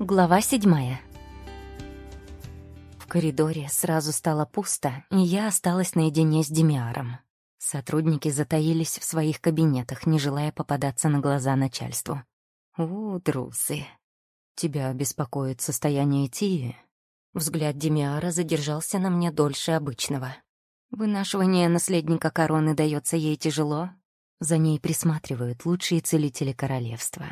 Глава седьмая. В коридоре сразу стало пусто, и я осталась наедине с Демиаром. Сотрудники затаились в своих кабинетах, не желая попадаться на глаза начальству. «У, трусы. Тебя беспокоит состояние Тии?» Взгляд Демиара задержался на мне дольше обычного. «Вынашивание наследника короны дается ей тяжело?» За ней присматривают лучшие целители королевства.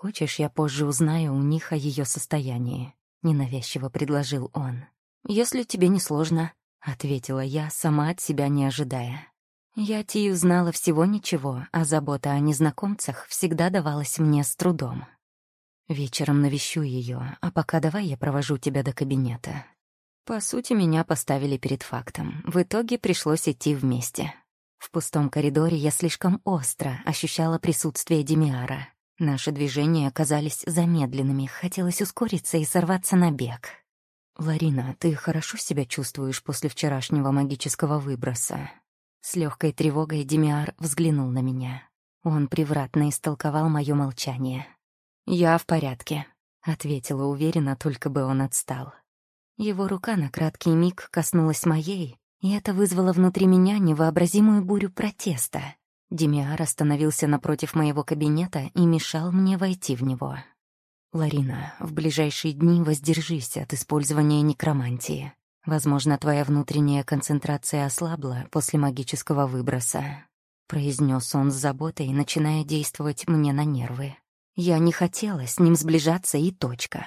«Хочешь, я позже узнаю у них о ее состоянии?» — ненавязчиво предложил он. «Если тебе не сложно», — ответила я, сама от себя не ожидая. Я Тию знала всего ничего, а забота о незнакомцах всегда давалась мне с трудом. Вечером навещу ее, а пока давай я провожу тебя до кабинета. По сути, меня поставили перед фактом. В итоге пришлось идти вместе. В пустом коридоре я слишком остро ощущала присутствие Демиара. Наши движения оказались замедленными, хотелось ускориться и сорваться на бег. «Ларина, ты хорошо себя чувствуешь после вчерашнего магического выброса?» С легкой тревогой Демиар взглянул на меня. Он превратно истолковал мое молчание. «Я в порядке», — ответила уверенно, только бы он отстал. Его рука на краткий миг коснулась моей, и это вызвало внутри меня невообразимую бурю протеста. Демиар остановился напротив моего кабинета и мешал мне войти в него. «Ларина, в ближайшие дни воздержись от использования некромантии. Возможно, твоя внутренняя концентрация ослабла после магического выброса», — произнес он с заботой, начиная действовать мне на нервы. Я не хотела с ним сближаться и точка.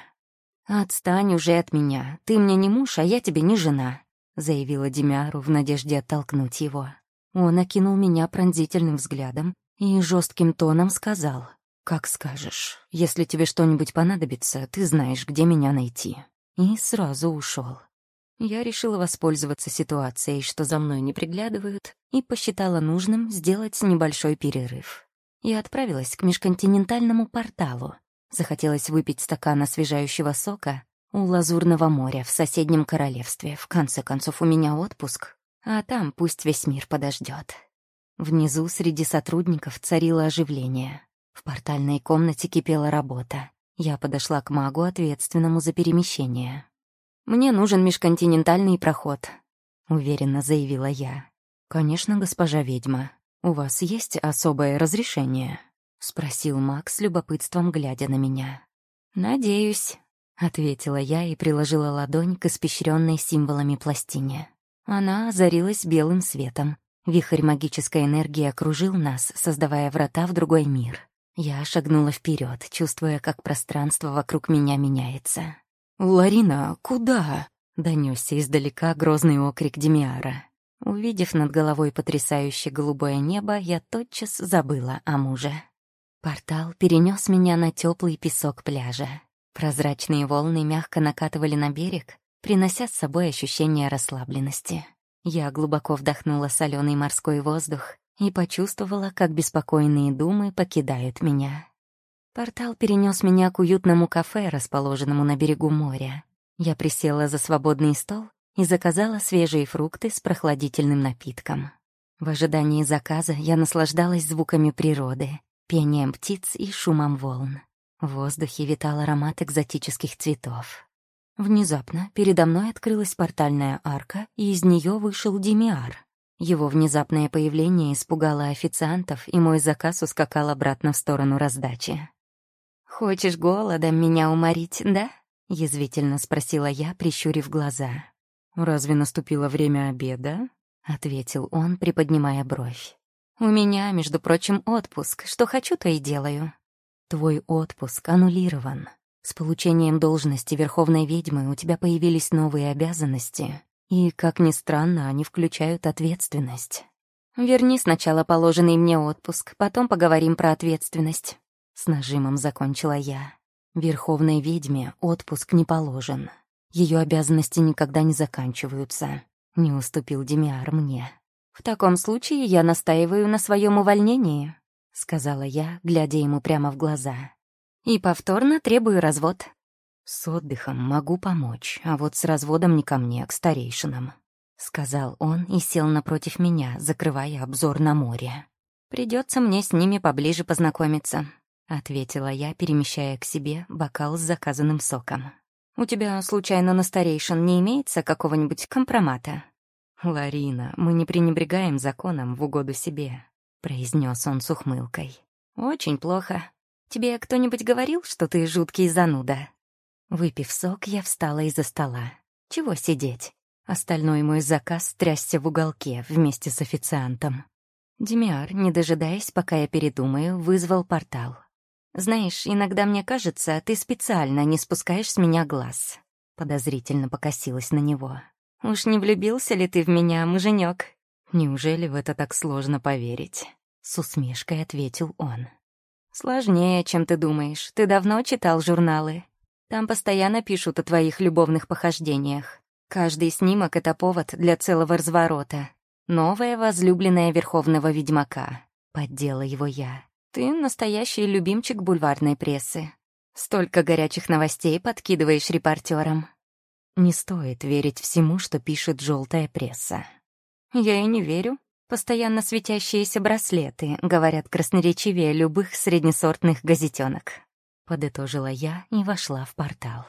«Отстань уже от меня. Ты мне не муж, а я тебе не жена», — заявила Демиару в надежде оттолкнуть его. Он окинул меня пронзительным взглядом и жестким тоном сказал, «Как скажешь. Если тебе что-нибудь понадобится, ты знаешь, где меня найти». И сразу ушел. Я решила воспользоваться ситуацией, что за мной не приглядывают, и посчитала нужным сделать небольшой перерыв. Я отправилась к межконтинентальному порталу. Захотелось выпить стакан освежающего сока у Лазурного моря в соседнем королевстве. В конце концов, у меня отпуск, а там пусть весь мир подождет. Внизу среди сотрудников царило оживление. В портальной комнате кипела работа. Я подошла к магу, ответственному за перемещение. «Мне нужен межконтинентальный проход», — уверенно заявила я. «Конечно, госпожа ведьма. У вас есть особое разрешение?» — спросил маг с любопытством, глядя на меня. «Надеюсь», — ответила я и приложила ладонь к испещренной символами пластине. Она озарилась белым светом. Вихрь магической энергии окружил нас, создавая врата в другой мир. Я шагнула вперед, чувствуя, как пространство вокруг меня меняется. «Ларина, куда?» — донесся издалека грозный окрик Демиара. Увидев над головой потрясающее голубое небо, я тотчас забыла о муже. Портал перенес меня на теплый песок пляжа. Прозрачные волны мягко накатывали на берег, принося с собой ощущение расслабленности. Я глубоко вдохнула соленый морской воздух и почувствовала, как беспокойные думы покидают меня. Портал перенес меня к уютному кафе, расположенному на берегу моря. Я присела за свободный стол и заказала свежие фрукты с прохладительным напитком. В ожидании заказа я наслаждалась звуками природы, пением птиц и шумом волн. В воздухе витал аромат экзотических цветов. Внезапно передо мной открылась портальная арка, и из нее вышел Демиар. Его внезапное появление испугало официантов, и мой заказ ускакал обратно в сторону раздачи. «Хочешь голодом меня уморить, да?» — язвительно спросила я, прищурив глаза. «Разве наступило время обеда?» — ответил он, приподнимая бровь. «У меня, между прочим, отпуск. Что хочу, то и делаю». «Твой отпуск аннулирован», с получением должности Верховной Ведьмы у тебя появились новые обязанности, и, как ни странно, они включают ответственность. Верни сначала положенный мне отпуск, потом поговорим про ответственность. С нажимом закончила я. Верховной ведьме отпуск не положен. Ее обязанности никогда не заканчиваются. Не уступил Демиар мне. В таком случае я настаиваю на своем увольнении, сказала я, глядя ему прямо в глаза. И повторно требую развод. С отдыхом могу помочь, а вот с разводом не ко мне, а к старейшинам. Сказал он и сел напротив меня, закрывая обзор на море. Придется мне с ними поближе познакомиться. ответила я, перемещая к себе бокал с заказанным соком. «У тебя, случайно, на старейшин не имеется какого-нибудь компромата?» «Ларина, мы не пренебрегаем законом в угоду себе», — произнес он с ухмылкой. «Очень плохо. Тебе кто-нибудь говорил, что ты жуткий зануда?» Выпив сок, я встала из-за стола. Чего сидеть? Остальной мой заказ трясся в уголке вместе с официантом. Демиар, не дожидаясь, пока я передумаю, вызвал портал. «Знаешь, иногда мне кажется, ты специально не спускаешь с меня глаз». Подозрительно покосилась на него. «Уж не влюбился ли ты в меня, муженек? «Неужели в это так сложно поверить?» С усмешкой ответил он. «Сложнее, чем ты думаешь. Ты давно читал журналы? Там постоянно пишут о твоих любовных похождениях. Каждый снимок — это повод для целого разворота. Новая возлюбленная Верховного Ведьмака. Поддела его я. Ты настоящий любимчик бульварной прессы. Столько горячих новостей подкидываешь репортерам. Не стоит верить всему, что пишет желтая пресса. Я и не верю. Постоянно светящиеся браслеты говорят красноречивее любых среднесортных газетенок. Подытожила я и вошла в портал.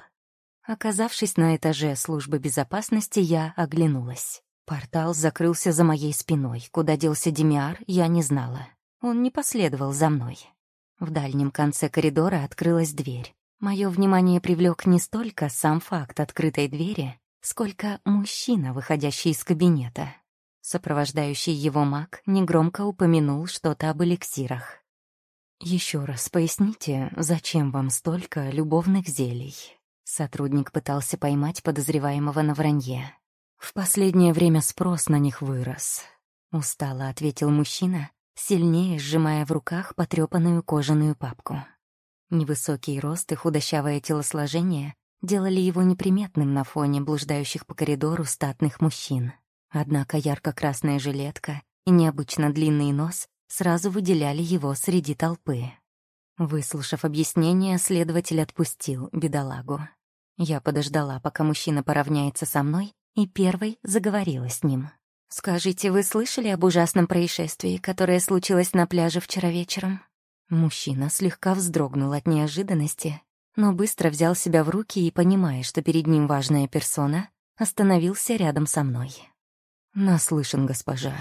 Оказавшись на этаже службы безопасности, я оглянулась. Портал закрылся за моей спиной. Куда делся Демиар, я не знала. Он не последовал за мной. В дальнем конце коридора открылась дверь. Мое внимание привлек не столько сам факт открытой двери, сколько мужчина, выходящий из кабинета. Сопровождающий его маг негромко упомянул что-то об эликсирах. «Еще раз поясните, зачем вам столько любовных зелий?» Сотрудник пытался поймать подозреваемого на вранье. «В последнее время спрос на них вырос», — устало ответил мужчина, сильнее сжимая в руках потрепанную кожаную папку. Невысокий рост и худощавое телосложение делали его неприметным на фоне блуждающих по коридору статных мужчин. Однако ярко-красная жилетка и необычно длинный нос сразу выделяли его среди толпы. Выслушав объяснение, следователь отпустил бедолагу. Я подождала, пока мужчина поравняется со мной, и первой заговорила с ним. «Скажите, вы слышали об ужасном происшествии, которое случилось на пляже вчера вечером?» Мужчина слегка вздрогнул от неожиданности, но быстро взял себя в руки и, понимая, что перед ним важная персона, остановился рядом со мной. «Наслышан, госпожа.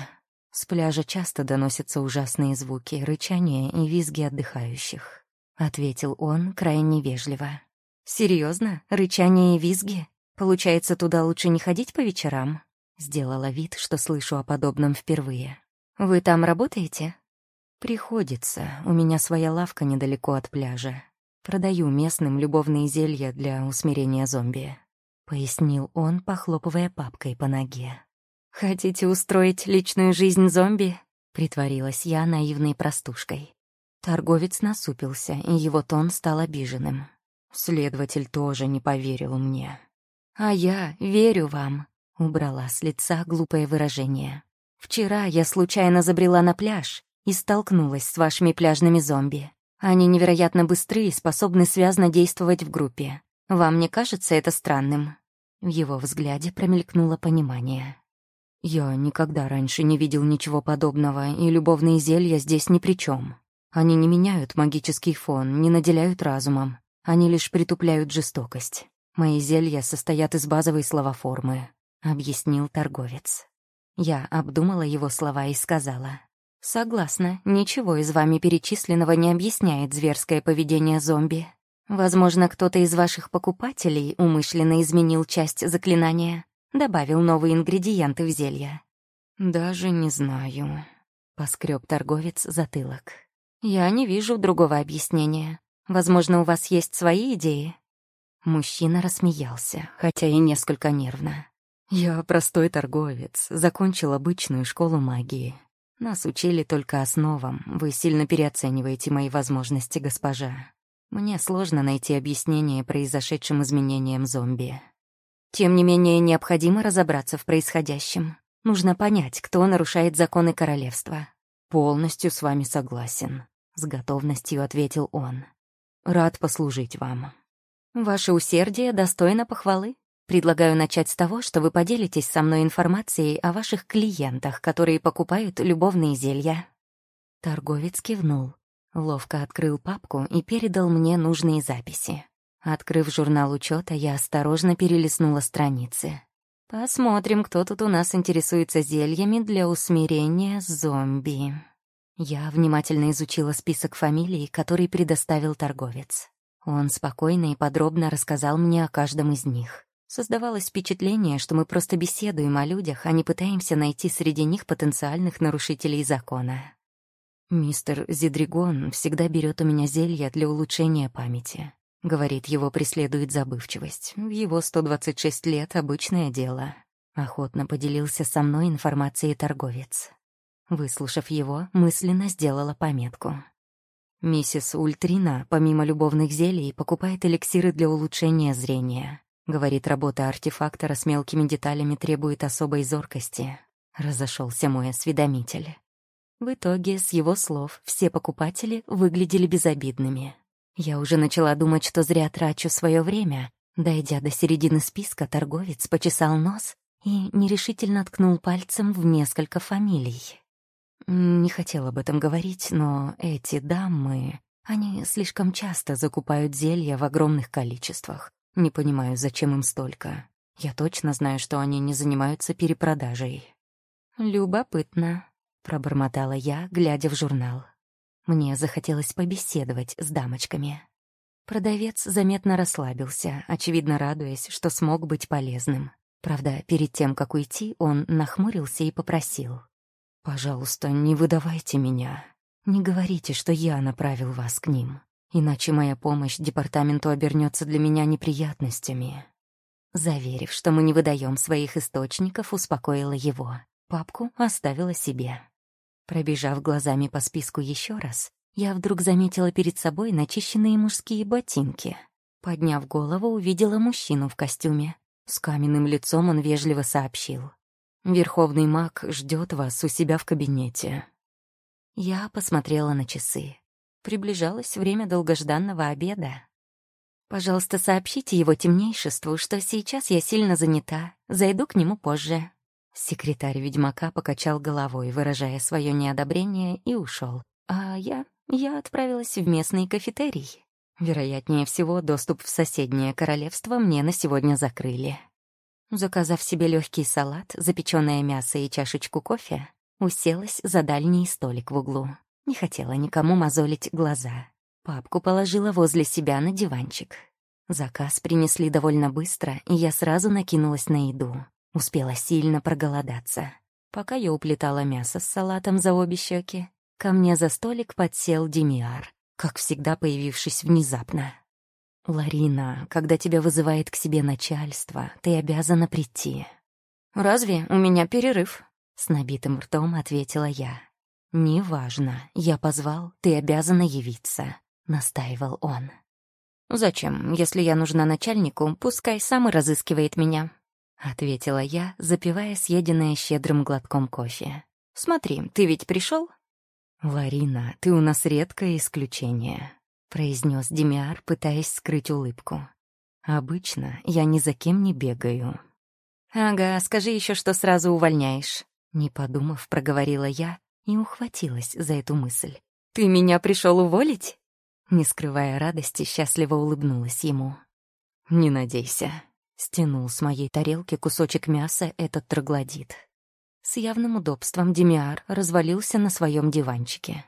С пляжа часто доносятся ужасные звуки, рычания и визги отдыхающих», — ответил он крайне вежливо. «Серьезно? Рычание и визги? Получается, туда лучше не ходить по вечерам?» Сделала вид, что слышу о подобном впервые. «Вы там работаете?» «Приходится. У меня своя лавка недалеко от пляжа. Продаю местным любовные зелья для усмирения зомби», — пояснил он, похлопывая папкой по ноге. «Хотите устроить личную жизнь зомби?» — притворилась я наивной простушкой. Торговец насупился, и его тон стал обиженным. Следователь тоже не поверил мне. «А я верю вам», Убрала с лица глупое выражение. «Вчера я случайно забрела на пляж и столкнулась с вашими пляжными зомби. Они невероятно быстры и способны связно действовать в группе. Вам не кажется это странным?» В его взгляде промелькнуло понимание. «Я никогда раньше не видел ничего подобного, и любовные зелья здесь ни при чем. Они не меняют магический фон, не наделяют разумом. Они лишь притупляют жестокость. Мои зелья состоят из базовой словоформы. — объяснил торговец. Я обдумала его слова и сказала. «Согласна, ничего из вами перечисленного не объясняет зверское поведение зомби. Возможно, кто-то из ваших покупателей умышленно изменил часть заклинания, добавил новые ингредиенты в зелье». «Даже не знаю», — поскреб торговец затылок. «Я не вижу другого объяснения. Возможно, у вас есть свои идеи?» Мужчина рассмеялся, хотя и несколько нервно. Я простой торговец, закончил обычную школу магии. Нас учили только основам, вы сильно переоцениваете мои возможности, госпожа. Мне сложно найти объяснение произошедшим изменениям зомби. Тем не менее, необходимо разобраться в происходящем. Нужно понять, кто нарушает законы королевства. Полностью с вами согласен, — с готовностью ответил он. Рад послужить вам. Ваше усердие достойно похвалы. Предлагаю начать с того, что вы поделитесь со мной информацией о ваших клиентах, которые покупают любовные зелья». Торговец кивнул. Ловко открыл папку и передал мне нужные записи. Открыв журнал учета, я осторожно перелистнула страницы. Посмотрим, кто тут у нас интересуется зельями для усмирения зомби. Я внимательно изучила список фамилий, который предоставил торговец. Он спокойно и подробно рассказал мне о каждом из них. Создавалось впечатление, что мы просто беседуем о людях, а не пытаемся найти среди них потенциальных нарушителей закона. Мистер Зидригон всегда берет у меня зелья для улучшения памяти. Говорит, его преследует забывчивость. В его 126 лет — обычное дело. Охотно поделился со мной информацией торговец. Выслушав его, мысленно сделала пометку. Миссис Ультрина, помимо любовных зелий, покупает эликсиры для улучшения зрения. Говорит, работа артефактора с мелкими деталями требует особой зоркости. Разошелся мой осведомитель. В итоге, с его слов, все покупатели выглядели безобидными. Я уже начала думать, что зря трачу свое время. Дойдя до середины списка, торговец почесал нос и нерешительно ткнул пальцем в несколько фамилий. Не хотела об этом говорить, но эти дамы, они слишком часто закупают зелья в огромных количествах. Не понимаю, зачем им столько. Я точно знаю, что они не занимаются перепродажей. «Любопытно», — пробормотала я, глядя в журнал. Мне захотелось побеседовать с дамочками. Продавец заметно расслабился, очевидно радуясь, что смог быть полезным. Правда, перед тем, как уйти, он нахмурился и попросил. «Пожалуйста, не выдавайте меня. Не говорите, что я направил вас к ним, иначе моя помощь департаменту обернется для меня неприятностями». Заверив, что мы не выдаем своих источников, успокоила его. Папку оставила себе. Пробежав глазами по списку еще раз, я вдруг заметила перед собой начищенные мужские ботинки. Подняв голову, увидела мужчину в костюме. С каменным лицом он вежливо сообщил. Верховный маг ждет вас у себя в кабинете. Я посмотрела на часы. Приближалось время долгожданного обеда. Пожалуйста, сообщите его темнейшеству, что сейчас я сильно занята. Зайду к нему позже. Секретарь ведьмака покачал головой, выражая свое неодобрение, и ушел. А я... я отправилась в местный кафетерий. Вероятнее всего, доступ в соседнее королевство мне на сегодня закрыли. Заказав себе легкий салат, запеченное мясо и чашечку кофе, уселась за дальний столик в углу. Не хотела никому мозолить глаза. Папку положила возле себя на диванчик. Заказ принесли довольно быстро, и я сразу накинулась на еду. Успела сильно проголодаться. Пока я уплетала мясо с салатом за обе щеки, ко мне за столик подсел Демиар, как всегда появившись внезапно. «Ларина, когда тебя вызывает к себе начальство, ты обязана прийти». «Разве у меня перерыв?» — с набитым ртом ответила я. «Неважно, я позвал, ты обязана явиться», — настаивал он. «Зачем? Если я нужна начальнику, пускай сам и разыскивает меня», — ответила я, запивая съеденное щедрым глотком кофе. «Смотри, ты ведь пришел? «Ларина, ты у нас редкое исключение», произнес Демиар, пытаясь скрыть улыбку. «Обычно я ни за кем не бегаю». «Ага, скажи еще, что сразу увольняешь», — не подумав, проговорила я и ухватилась за эту мысль. «Ты меня пришел уволить?» Не скрывая радости, счастливо улыбнулась ему. «Не надейся», — стянул с моей тарелки кусочек мяса этот троглодит. С явным удобством Демиар развалился на своем диванчике.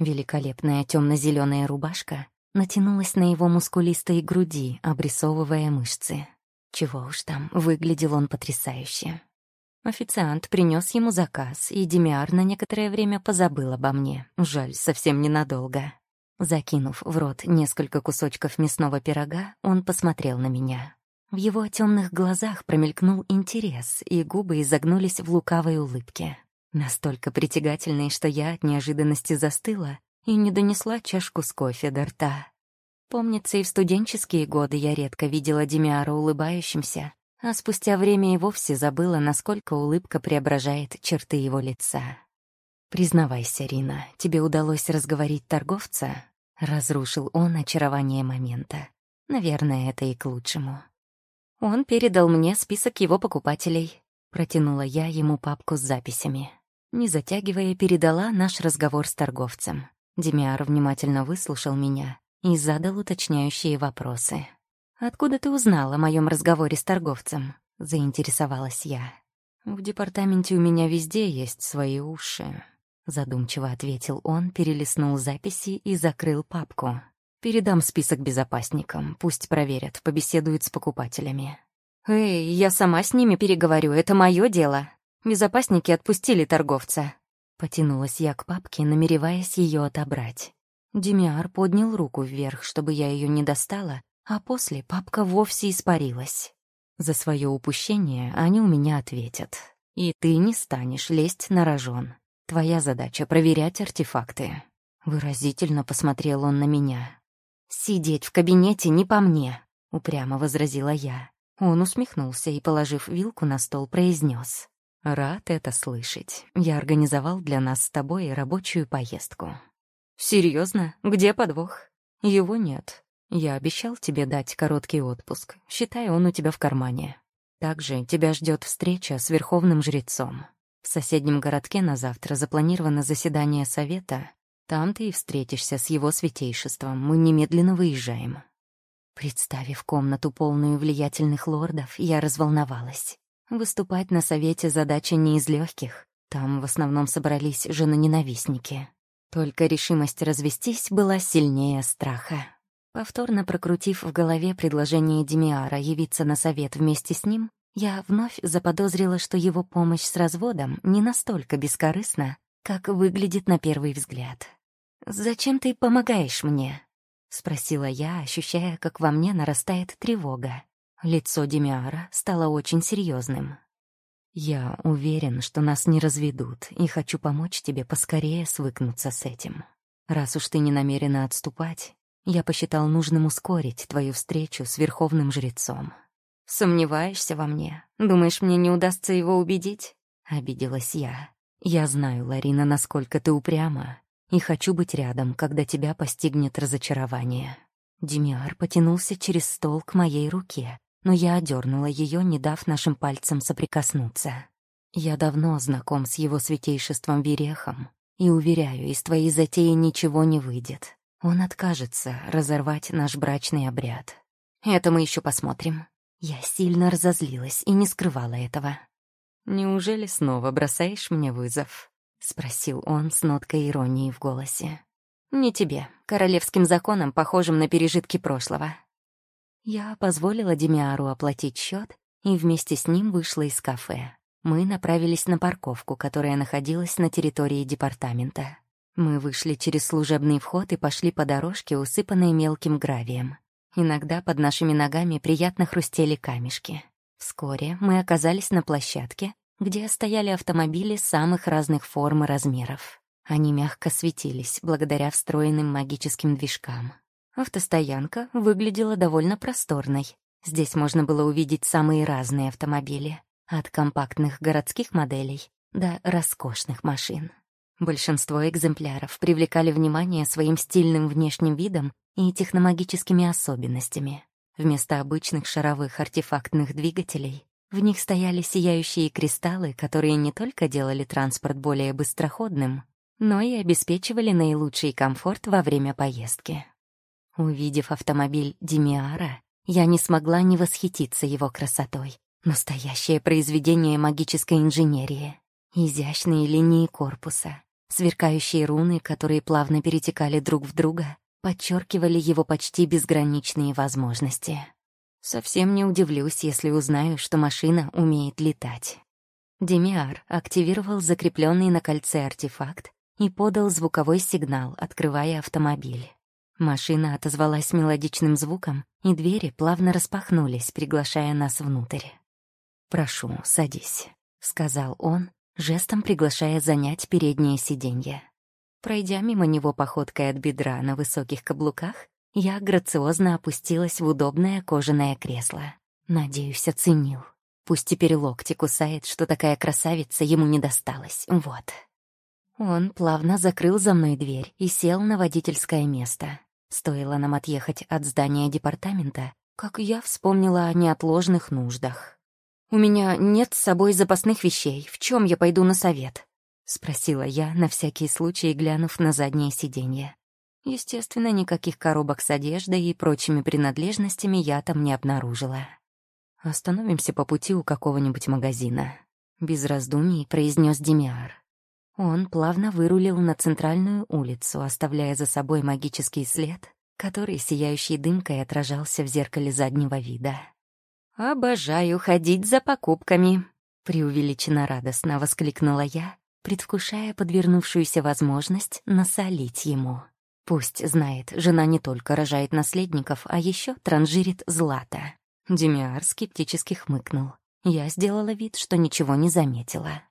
Великолепная темно-зеленая рубашка натянулась на его мускулистой груди, обрисовывая мышцы. Чего уж там, выглядел он потрясающе. Официант принес ему заказ, и Демиар на некоторое время позабыл обо мне. Жаль, совсем ненадолго. Закинув в рот несколько кусочков мясного пирога, он посмотрел на меня. В его темных глазах промелькнул интерес, и губы изогнулись в лукавой улыбке. Настолько притягательной, что я от неожиданности застыла и не донесла чашку с кофе до рта. Помнится, и в студенческие годы я редко видела Демиара улыбающимся, а спустя время и вовсе забыла, насколько улыбка преображает черты его лица. «Признавайся, Рина, тебе удалось разговорить торговца?» Разрушил он очарование момента. Наверное, это и к лучшему. Он передал мне список его покупателей. Протянула я ему папку с записями не затягивая, передала наш разговор с торговцем. Демиар внимательно выслушал меня и задал уточняющие вопросы. «Откуда ты узнал о моем разговоре с торговцем?» — заинтересовалась я. «В департаменте у меня везде есть свои уши», — задумчиво ответил он, перелистнул записи и закрыл папку. «Передам список безопасникам, пусть проверят, побеседуют с покупателями». «Эй, я сама с ними переговорю, это мое дело. Безопасники отпустили торговца». Потянулась я к папке, намереваясь ее отобрать. Демиар поднял руку вверх, чтобы я ее не достала, а после папка вовсе испарилась. За свое упущение они у меня ответят. И ты не станешь лезть на рожон. Твоя задача — проверять артефакты. Выразительно посмотрел он на меня. «Сидеть в кабинете не по мне», — упрямо возразила я. Он усмехнулся и, положив вилку на стол, произнес: «Рад это слышать. Я организовал для нас с тобой рабочую поездку». Серьезно? Где подвох?» «Его нет. Я обещал тебе дать короткий отпуск. Считай, он у тебя в кармане. Также тебя ждет встреча с верховным жрецом. В соседнем городке на завтра запланировано заседание совета. Там ты и встретишься с его святейшеством. Мы немедленно выезжаем». Представив комнату, полную влиятельных лордов, я разволновалась. Выступать на совете задача не из легких. Там в основном собрались женоненавистники. Только решимость развестись была сильнее страха. Повторно прокрутив в голове предложение Демиара явиться на совет вместе с ним, я вновь заподозрила, что его помощь с разводом не настолько бескорыстна, как выглядит на первый взгляд. «Зачем ты помогаешь мне?» — спросила я, ощущая, как во мне нарастает тревога. Лицо Демиара стало очень серьезным. «Я уверен, что нас не разведут, и хочу помочь тебе поскорее свыкнуться с этим. Раз уж ты не намерена отступать, я посчитал нужным ускорить твою встречу с верховным жрецом. «Сомневаешься во мне? Думаешь, мне не удастся его убедить?» — обиделась я. «Я знаю, Ларина, насколько ты упряма, и хочу быть рядом, когда тебя постигнет разочарование». Демиар потянулся через стол к моей руке, но я одернула ее, не дав нашим пальцам соприкоснуться. Я давно знаком с его святейшеством Верехом, и, уверяю, из твоей затеи ничего не выйдет. Он откажется разорвать наш брачный обряд. Это мы еще посмотрим. Я сильно разозлилась и не скрывала этого. «Неужели снова бросаешь мне вызов?» — спросил он с ноткой иронии в голосе. «Не тебе, королевским законам, похожим на пережитки прошлого». Я позволила Демиару оплатить счет и вместе с ним вышла из кафе. Мы направились на парковку, которая находилась на территории департамента. Мы вышли через служебный вход и пошли по дорожке, усыпанной мелким гравием. Иногда под нашими ногами приятно хрустели камешки. Вскоре мы оказались на площадке, где стояли автомобили самых разных форм и размеров. Они мягко светились благодаря встроенным магическим движкам. Автостоянка выглядела довольно просторной. Здесь можно было увидеть самые разные автомобили, от компактных городских моделей до роскошных машин. Большинство экземпляров привлекали внимание своим стильным внешним видом и техномагическими особенностями. Вместо обычных шаровых артефактных двигателей в них стояли сияющие кристаллы, которые не только делали транспорт более быстроходным, но и обеспечивали наилучший комфорт во время поездки. Увидев автомобиль Демиара, я не смогла не восхититься его красотой. Настоящее произведение магической инженерии. Изящные линии корпуса, Сверкающие руны, которые плавно перетекали друг в друга, подчеркивали его почти безграничные возможности. Совсем не удивлюсь, если узнаю, что машина умеет летать. Демиар активировал закрепленный на кольце артефакт и подал звуковой сигнал, открывая автомобиль. Машина отозвалась мелодичным звуком, и двери плавно распахнулись, приглашая нас внутрь. «Прошу, садись», — сказал он, жестом приглашая занять переднее сиденье. Пройдя мимо него походкой от бедра на высоких каблуках, я грациозно опустилась в удобное кожаное кресло. Надеюсь, оценил. Пусть теперь локти кусает, что такая красавица ему не досталась. Вот. Он плавно закрыл за мной дверь и сел на водительское место. Стоило нам отъехать от здания департамента, как я вспомнила о неотложных нуждах. У меня нет с собой запасных вещей. В чем я пойду на совет? Спросила я, на всякий случай глянув на заднее сиденье. Естественно, никаких коробок с одеждой и прочими принадлежностями я там не обнаружила. «Остановимся по пути у какого-нибудь магазина», — без раздумий произнес Демиар. Он плавно вырулил на центральную улицу, оставляя за собой магический след, который сияющей дымкой отражался в зеркале заднего вида. «Обожаю ходить за покупками», — преувеличенно радостно воскликнула я, предвкушая подвернувшуюся возможность насолить ему. Пусть знает, жена не только рожает наследников, а еще транжирит злато. Демиар скептически хмыкнул. Я сделала вид, что ничего не заметила.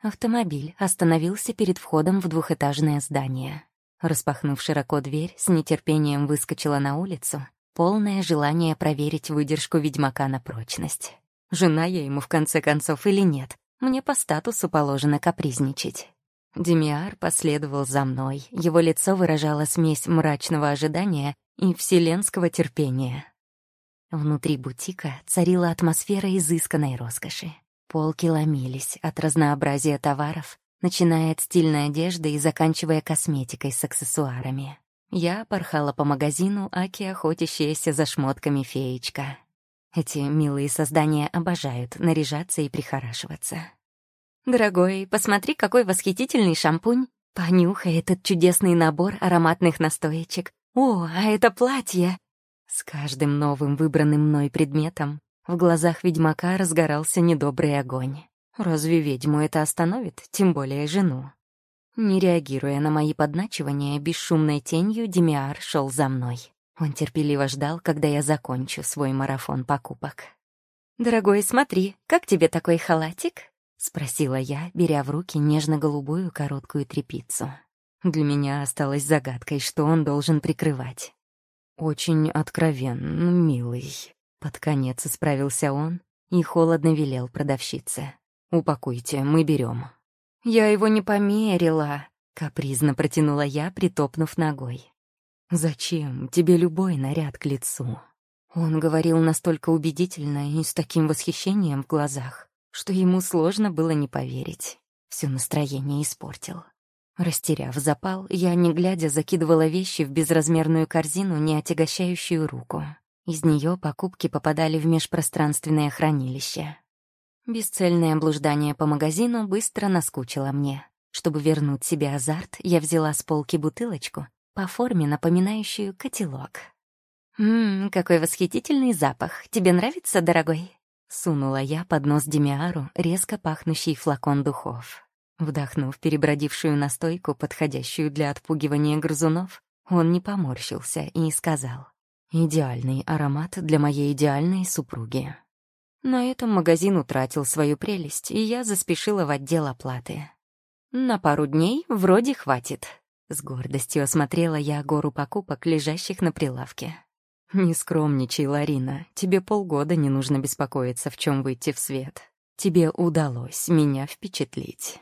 Автомобиль остановился перед входом в двухэтажное здание. Распахнув широко дверь, с нетерпением выскочила на улицу, полное желание проверить выдержку ведьмака на прочность. Жена я ему в конце концов или нет, мне по статусу положено капризничать. Демиар последовал за мной. Его лицо выражало смесь мрачного ожидания и вселенского терпения. Внутри бутика царила атмосфера изысканной роскоши. Полки ломились от разнообразия товаров, начиная от стильной одежды и заканчивая косметикой с аксессуарами. Я порхала по магазину, аки охотящаяся за шмотками феечка. Эти милые создания обожают наряжаться и прихорашиваться. «Дорогой, посмотри, какой восхитительный шампунь. Понюхай этот чудесный набор ароматных настоечек. О, а это платье!» С каждым новым выбранным мной предметом в глазах ведьмака разгорался недобрый огонь. Разве ведьму это остановит, тем более жену? Не реагируя на мои подначивания, бесшумной тенью Демиар шел за мной. Он терпеливо ждал, когда я закончу свой марафон покупок. «Дорогой, смотри, как тебе такой халатик?» — спросила я, беря в руки нежно-голубую короткую тряпицу. Для меня осталось загадкой, что он должен прикрывать. «Очень откровенно, милый», — под конец исправился он и холодно велел продавщице. «Упакуйте, мы берем». «Я его не померила», — капризно протянула я, притопнув ногой. «Зачем? Тебе любой наряд к лицу». Он говорил настолько убедительно и с таким восхищением в глазах, что ему сложно было не поверить. Все настроение испортил. Растеряв запал, я, не глядя, закидывала вещи в безразмерную корзину, не отягощающую руку. Из нее покупки попадали в межпространственное хранилище. Бесцельное блуждание по магазину быстро наскучило мне. Чтобы вернуть себе азарт, я взяла с полки бутылочку, по форме напоминающую котелок. «Ммм, какой восхитительный запах. Тебе нравится, дорогой?» Сунула я под нос Демиару резко пахнущий флакон духов. Вдохнув перебродившую настойку, подходящую для отпугивания грызунов, он не поморщился и сказал. «Идеальный аромат для моей идеальной супруги». На этом магазин утратил свою прелесть, и я заспешила в отдел оплаты. «На пару дней вроде хватит», — с гордостью осмотрела я гору покупок, лежащих на прилавке. «Не скромничай, Ларина. Тебе полгода не нужно беспокоиться, в чем выйти в свет. Тебе удалось меня впечатлить».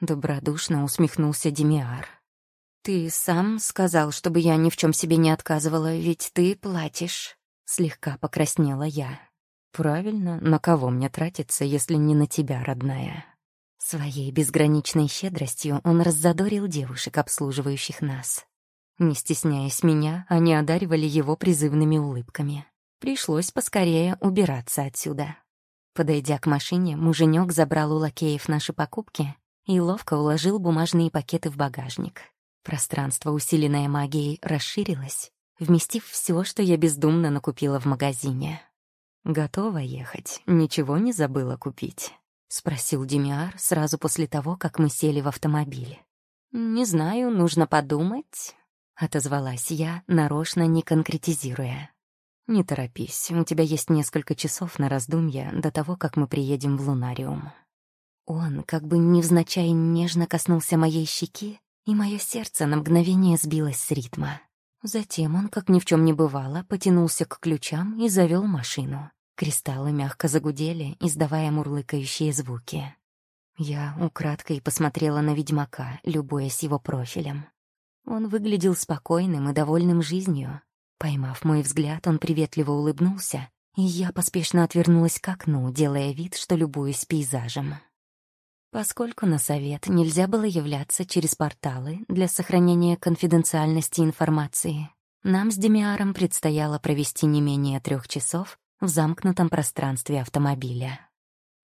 Добродушно усмехнулся Демиар. «Ты сам сказал, чтобы я ни в чем себе не отказывала, ведь ты платишь». Слегка покраснела я. «Правильно, на кого мне тратиться, если не на тебя, родная?» Своей безграничной щедростью он раззадорил девушек, обслуживающих нас. Не стесняясь меня, они одаривали его призывными улыбками. Пришлось поскорее убираться отсюда. Подойдя к машине, муженек забрал у лакеев наши покупки и ловко уложил бумажные пакеты в багажник. Пространство, усиленное магией, расширилось, вместив все, что я бездумно накупила в магазине. «Готова ехать? Ничего не забыла купить?» — спросил Демиар сразу после того, как мы сели в автомобиль. «Не знаю, нужно подумать», — отозвалась я, нарочно не конкретизируя. «Не торопись, у тебя есть несколько часов на раздумья до того, как мы приедем в Лунариум». Он, как бы невзначай, нежно коснулся моей щеки, и мое сердце на мгновение сбилось с ритма. Затем он, как ни в чем не бывало, потянулся к ключам и завел машину. Кристаллы мягко загудели, издавая мурлыкающие звуки. Я украдкой посмотрела на ведьмака, любуясь его профилем. Он выглядел спокойным и довольным жизнью. Поймав мой взгляд, он приветливо улыбнулся, и я поспешно отвернулась к окну, делая вид, что любуюсь пейзажем. Поскольку на совет нельзя было являться через порталы для сохранения конфиденциальности информации, нам с Демиаром предстояло провести не менее трех часов в замкнутом пространстве автомобиля.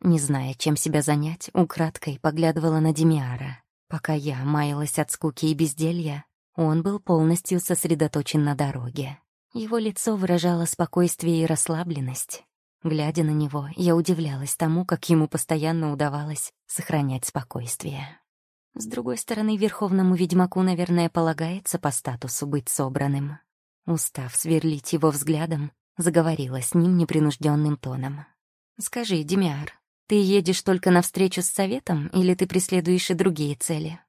Не зная, чем себя занять, украдкой поглядывала на Демиара. Пока я маялась от скуки и безделья, он был полностью сосредоточен на дороге. Его лицо выражало спокойствие и расслабленность. Глядя на него, я удивлялась тому, как ему постоянно удавалось сохранять спокойствие. С другой стороны, верховному ведьмаку, наверное, полагается по статусу быть собранным. Устав сверлить его взглядом, заговорила с ним непринужденным тоном. «Скажи, Демиар, ты едешь только навстречу с советом или ты преследуешь и другие цели?»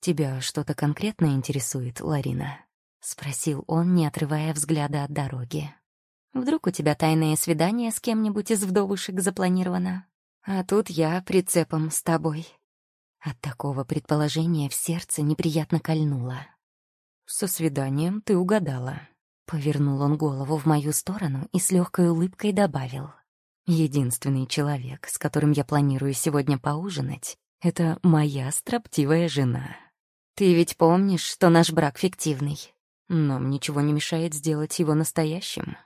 «Тебя что-то конкретно интересует, Ларина?» — спросил он, не отрывая взгляда от дороги. Вдруг у тебя тайное свидание с кем-нибудь из вдовушек запланировано? А тут я прицепом с тобой». От такого предположения в сердце неприятно кольнуло. «Со свиданием ты угадала». Повернул он голову в мою сторону и с легкой улыбкой добавил. «Единственный человек, с которым я планирую сегодня поужинать, это моя строптивая жена. Ты ведь помнишь, что наш брак фиктивный? Нам ничего не мешает сделать его настоящим».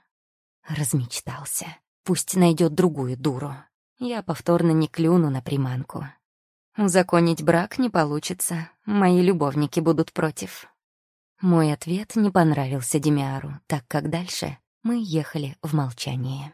Размечтался. Пусть найдет другую дуру. Я повторно не клюну на приманку. Узаконить брак не получится. Мои любовники будут против. Мой ответ не понравился Демиару, так как дальше мы ехали в молчании.